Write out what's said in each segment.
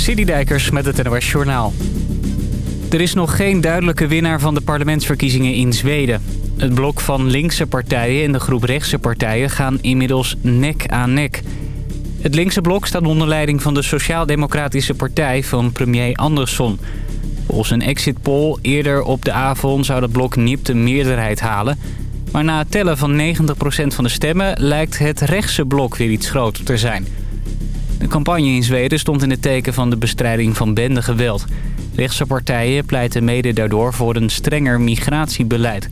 Citydijkers met het NOS Journaal. Er is nog geen duidelijke winnaar van de parlementsverkiezingen in Zweden. Het blok van linkse partijen en de groep rechtse partijen gaan inmiddels nek aan nek. Het linkse blok staat onder leiding van de Sociaal-Democratische Partij van premier Andersson. Volgens een exit poll eerder op de avond zou het blok nipt een meerderheid halen... Maar na het tellen van 90% van de stemmen lijkt het rechtse blok weer iets groter te zijn. De campagne in Zweden stond in het teken van de bestrijding van bendegeweld. Rechtse partijen pleiten mede daardoor voor een strenger migratiebeleid.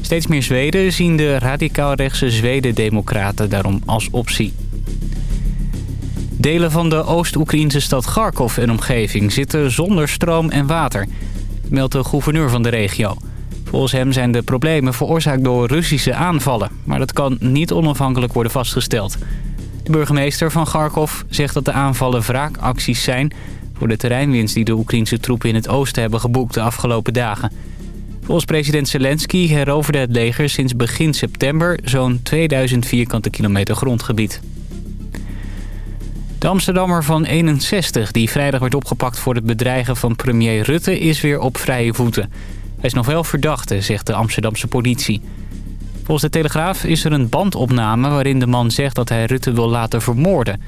Steeds meer Zweden zien de radicaal-rechtse Zweden-democraten daarom als optie. Delen van de Oost-Oekraïnse stad Kharkov en omgeving zitten zonder stroom en water, meldt de gouverneur van de regio. Volgens hem zijn de problemen veroorzaakt door Russische aanvallen. Maar dat kan niet onafhankelijk worden vastgesteld. De burgemeester van Kharkov zegt dat de aanvallen wraakacties zijn... voor de terreinwinst die de Oekraïnse troepen in het oosten hebben geboekt de afgelopen dagen. Volgens president Zelensky heroverde het leger sinds begin september... zo'n 2000 vierkante kilometer grondgebied. De Amsterdammer van 61, die vrijdag werd opgepakt voor het bedreigen van premier Rutte... is weer op vrije voeten... Hij is nog wel verdachte, zegt de Amsterdamse politie. Volgens de Telegraaf is er een bandopname waarin de man zegt dat hij Rutte wil laten vermoorden.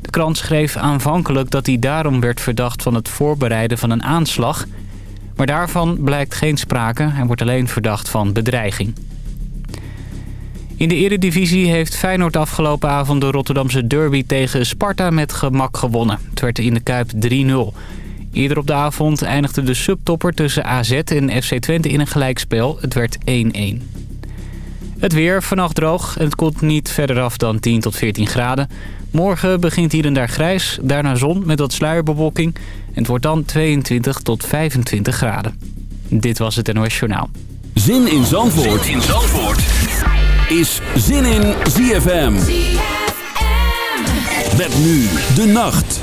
De krant schreef aanvankelijk dat hij daarom werd verdacht van het voorbereiden van een aanslag. Maar daarvan blijkt geen sprake. Hij wordt alleen verdacht van bedreiging. In de eredivisie heeft Feyenoord afgelopen avond de Rotterdamse derby tegen Sparta met gemak gewonnen. Het werd in de Kuip 3-0. Eerder op de avond eindigde de subtopper tussen AZ en FC Twente in een gelijkspel. Het werd 1-1. Het weer, vannacht droog. Het komt niet verder af dan 10 tot 14 graden. Morgen begint hier en daar grijs, daarna zon met wat sluierbewolking. En het wordt dan 22 tot 25 graden. Dit was het NOS Journaal. Zin in Zandvoort, zin in Zandvoort. is Zin in ZFM. ZFM. Met nu de nacht.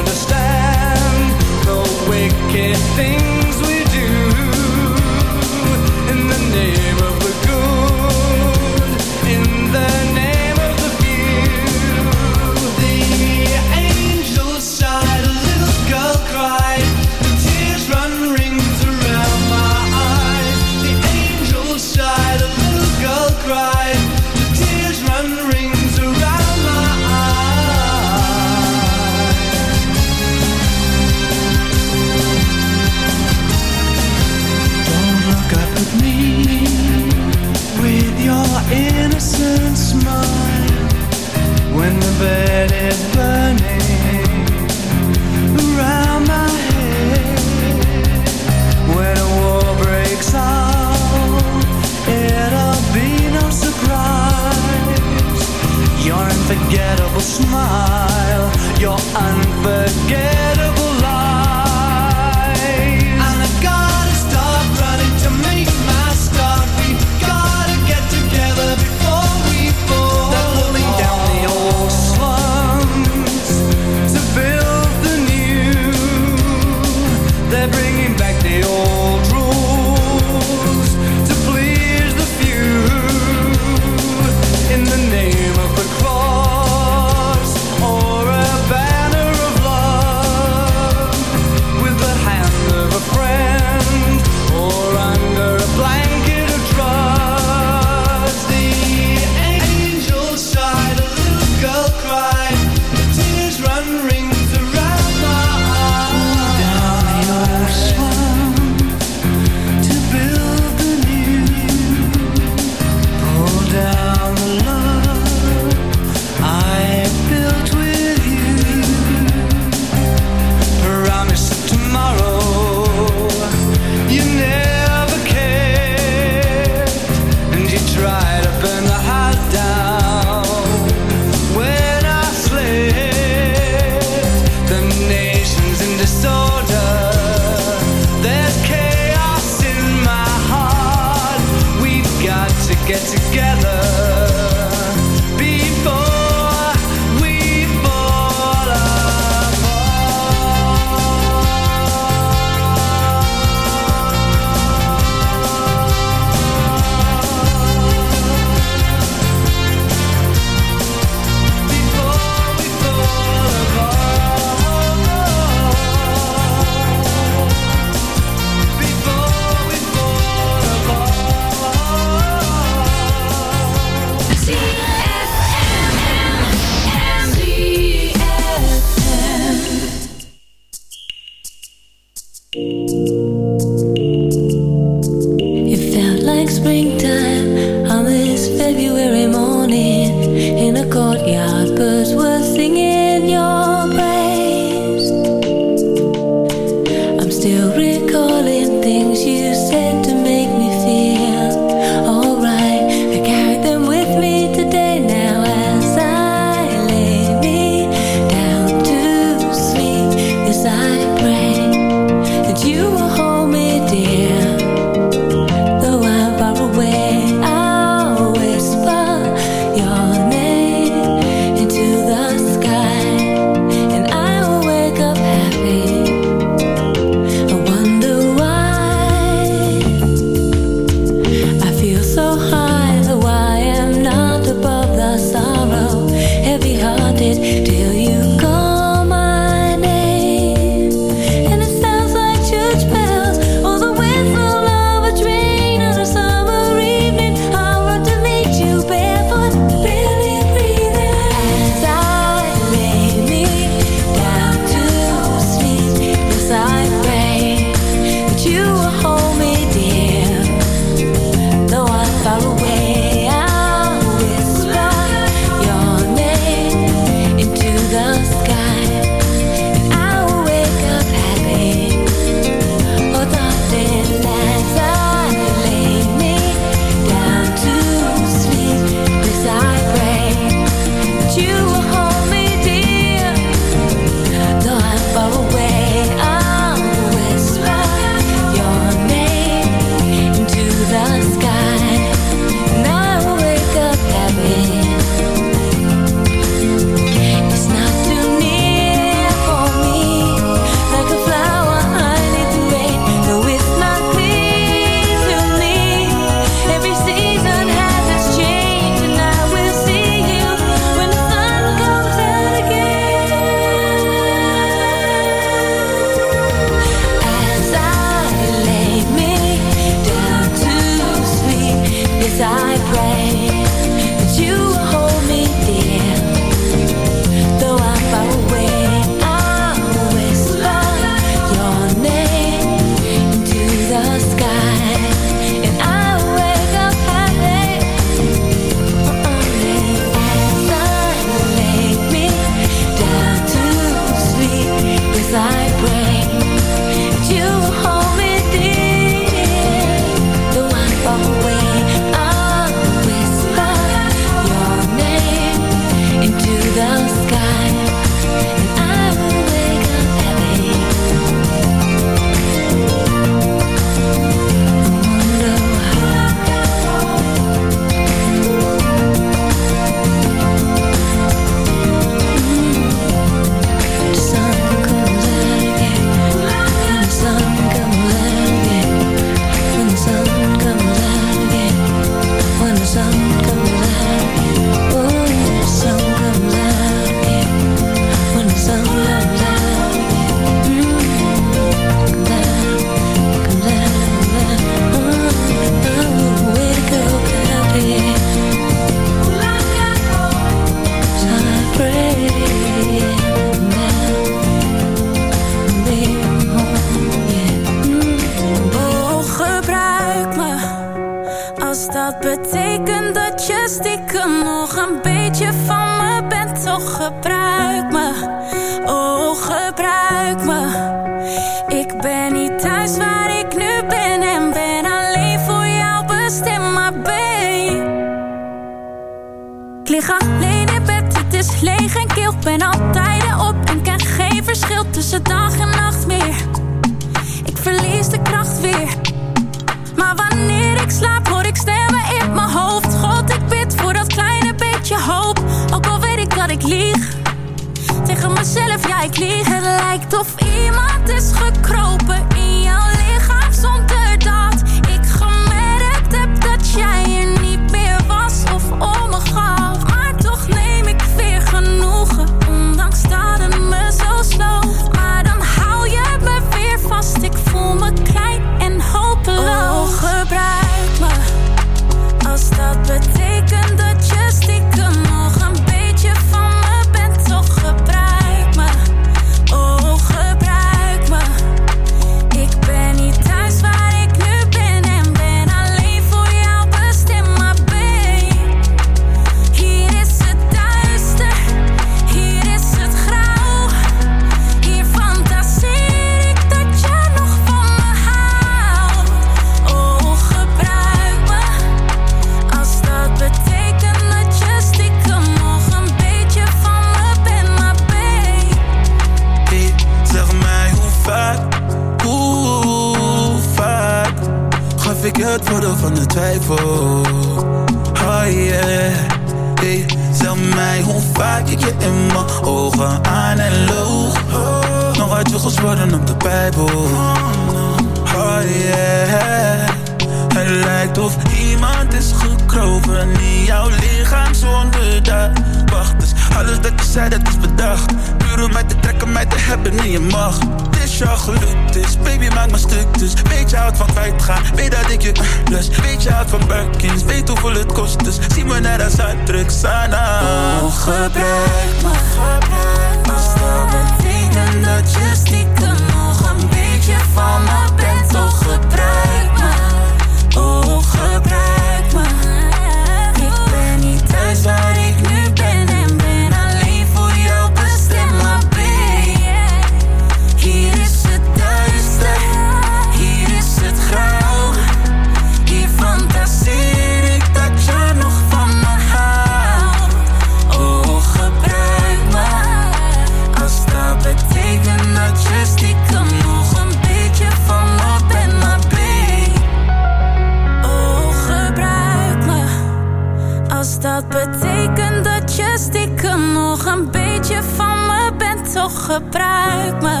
toch gebruik me.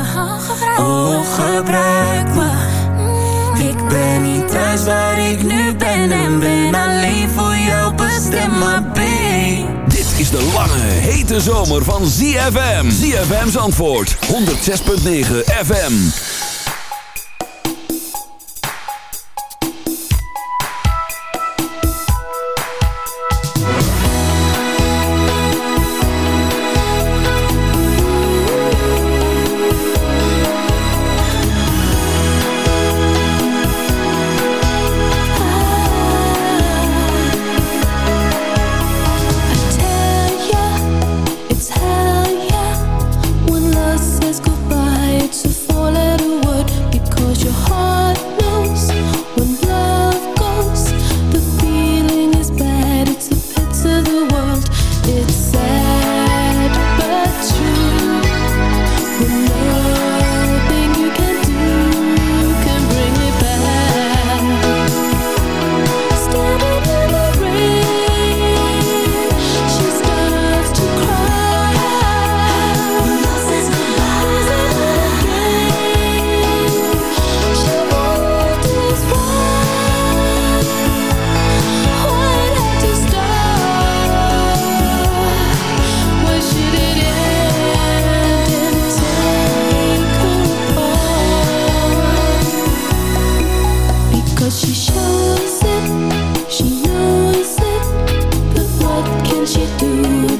Oh, gebruik, me. Ik ben niet thuis waar ik nu ben en ben alleen voor jou bestemd, maar babe. Dit is de lange, hete zomer van ZFM. ZFM's antwoord, 106.9 FM.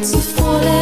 tot fall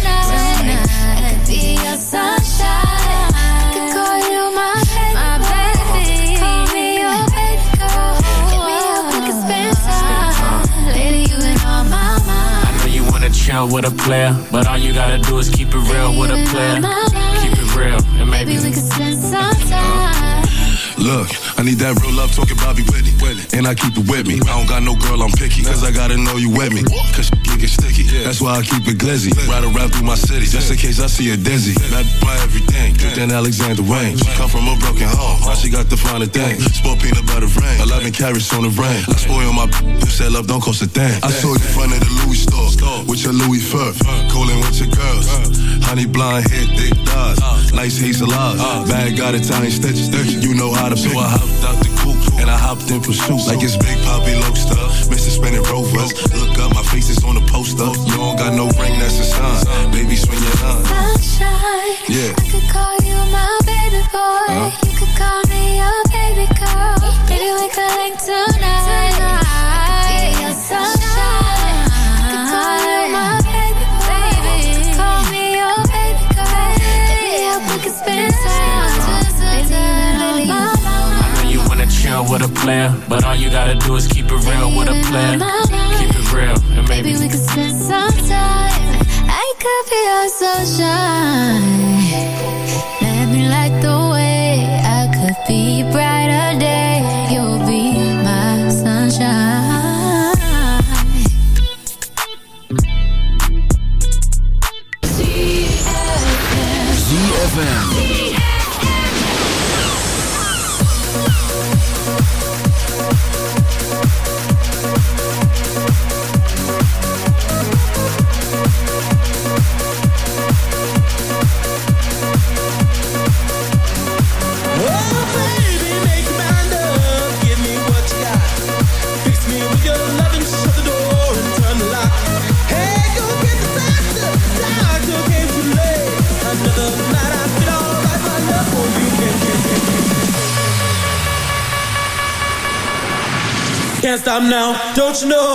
wanna with a player, but all you gotta do is keep it real with a player. Keep it real, and maybe Maybe we could spend some time. Look, I need that real love talking Bobby Whitney. And I keep it with me. I don't got no girl, I'm picky. Cause I gotta know you with me. Cause she get sticky. That's why I keep it glizzy. Ride around through my city. Just in case I see a dizzy. Not my everything. Good than Alexander Wang. She come from a broken home. Now she got the finer thing. Sport peanut butter rain. 11 carrots on the rain. I spoil my You said love don't cost a thing. I saw you in front of the Louis store. With your Louis fur. Cooling with your girls. Honey blonde hair, thick thighs. Nice hazel eyes. Bag got Italian stitches. You know how to pick. So I hopped out the coupe and I hopped in pursuit. Like it's Big Poppy Lobster. Mr. Spinning Rovers. Look up, my face is on the poster. You don't got no ring, that's a sign. Baby, swing your line. Yeah. I could call you boy. You could call me your baby girl. Maybe we could link tonight. I could sunshine. I could call you my baby boy. Call me your baby girl. We could spend time. Lately, you've been on my mind. I know you wanna chill with a player, but all you gotta do is keep it real with a player. Keep it real, and maybe Maybe we could spend some time. I could be your sunshine. Don't you know?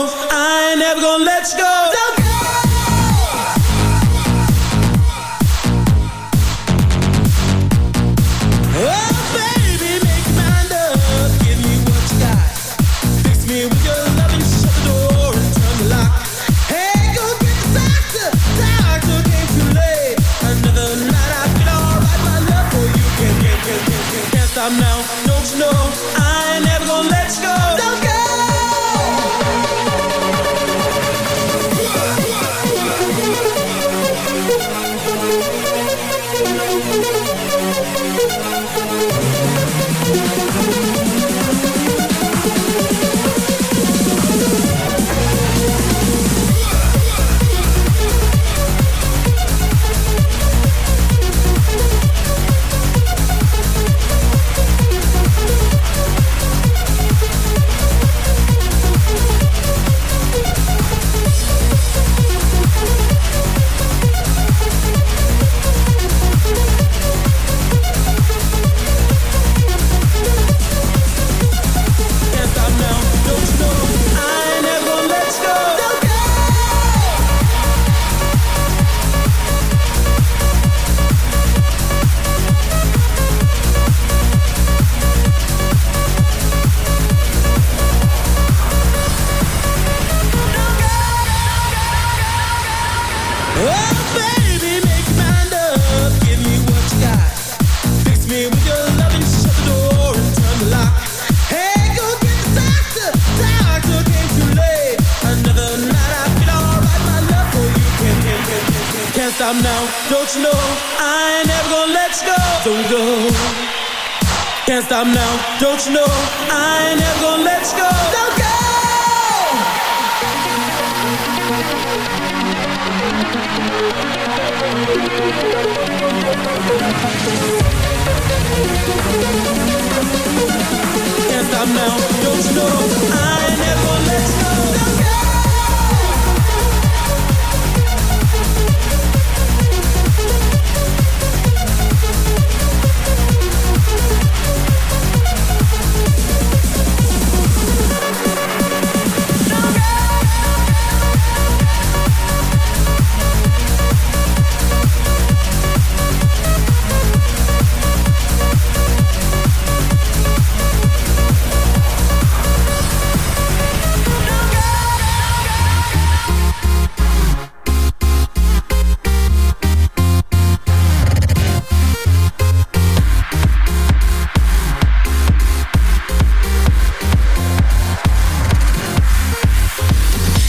Don't you know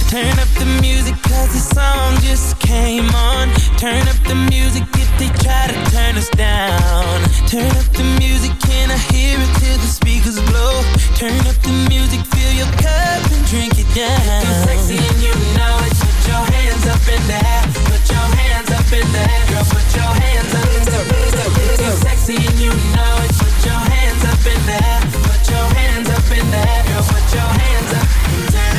Turn up the music cause the song just came on. Turn up the music if they try to turn us down. Turn up the music, can I hear it till the speakers blow? Turn up the music, fill your cup and drink it down. Feel sexy and you know it, put your hands up in the air. Put your hands up in the air, girl. Put your hands up. In the air Feel sexy and you know it, put your hands up in the air. Put your hands up in the air, girl. Put your hands up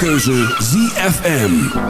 jouw keuze ZFM.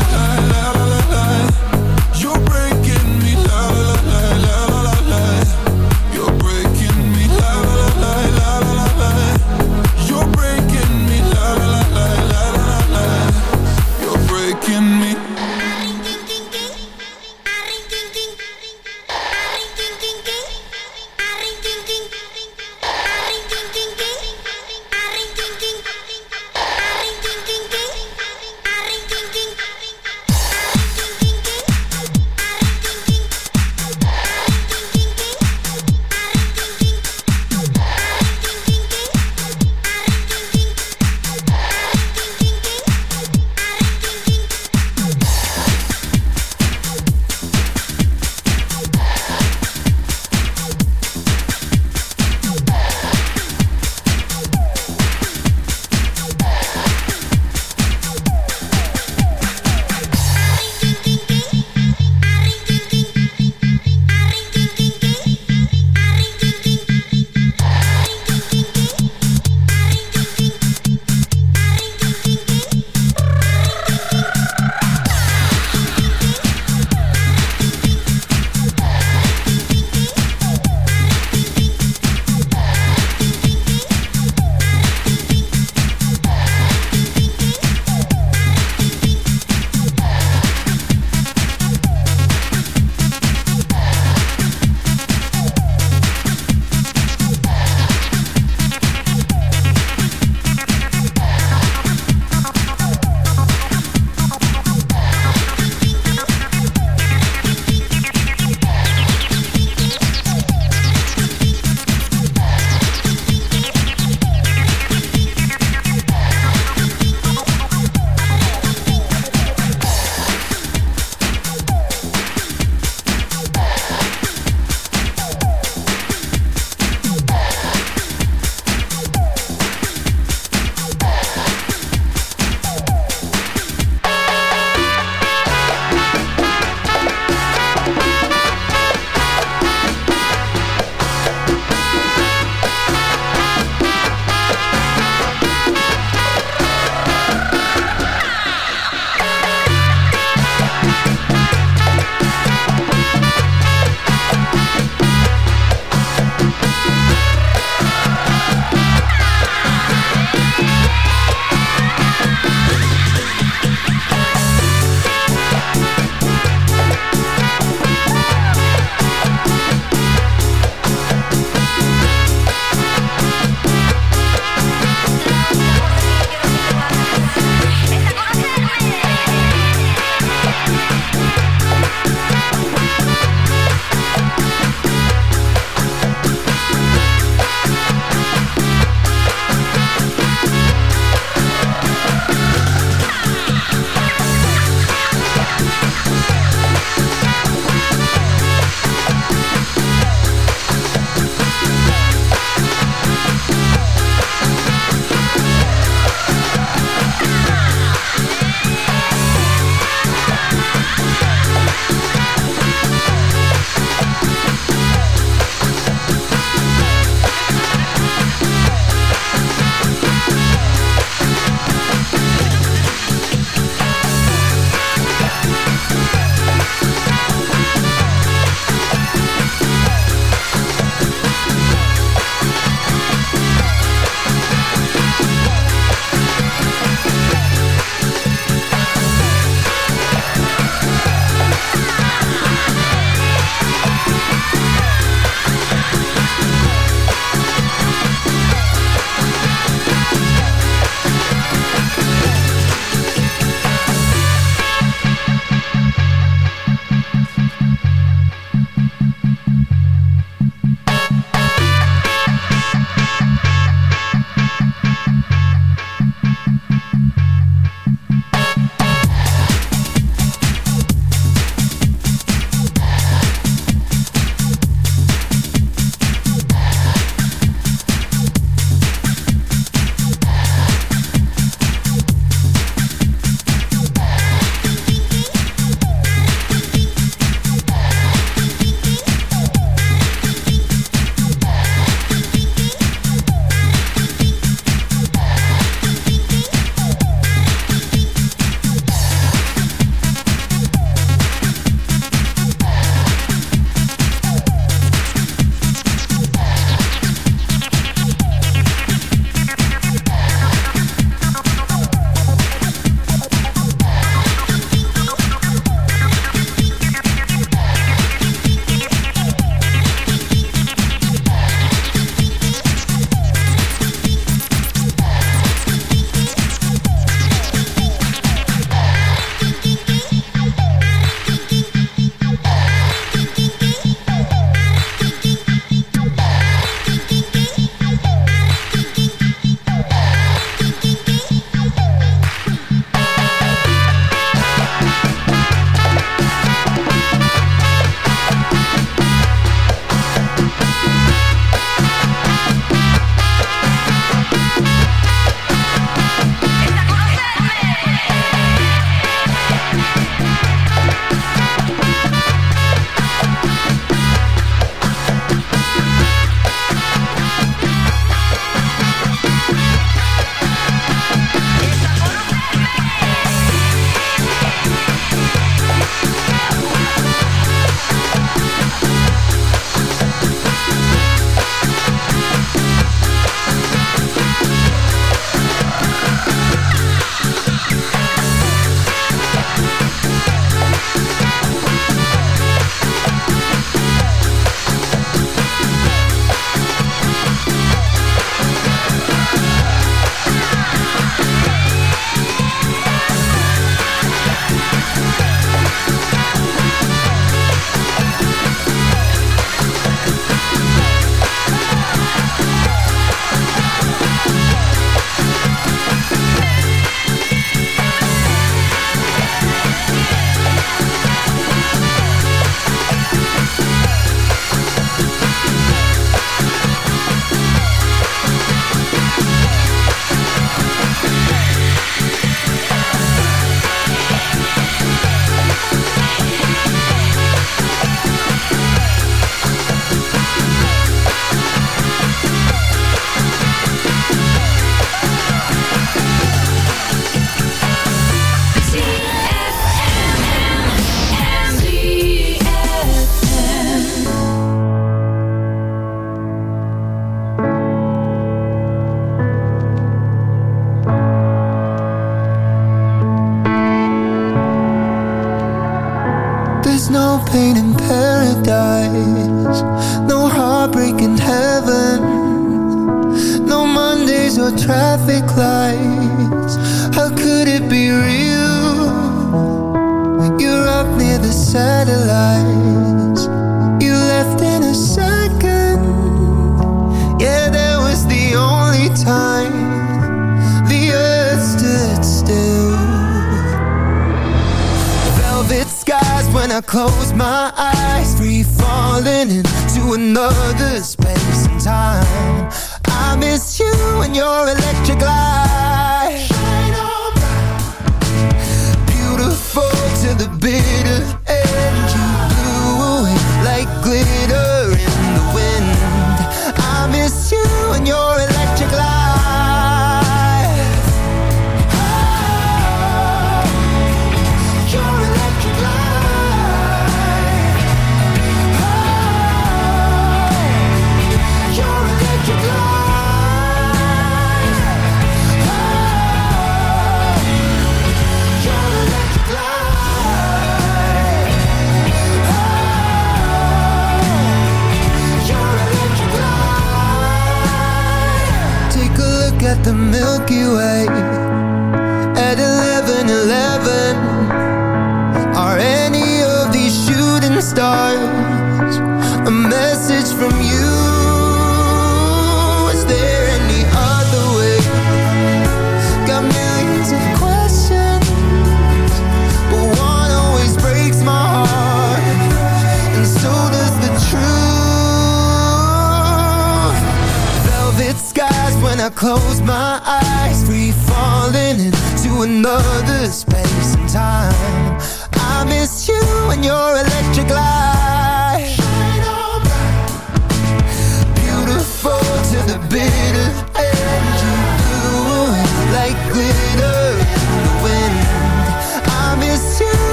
close my eyes Free falling into another space and time. I miss you and you're alive